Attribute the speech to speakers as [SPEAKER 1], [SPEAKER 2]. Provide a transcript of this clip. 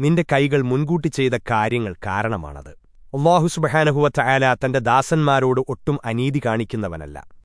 [SPEAKER 1] നിന്റെ കൈകൾ മുൻകൂട്ടി ചെയ്ത കാര്യങ്ങൾ കാരണമാണത്. അള്ളാഹുസുബഹാനഹുവ ചായാല തന്റെ ദാസന്മാരോട് ഒട്ടും അനീതി കാണിക്കുന്നവനല്ല.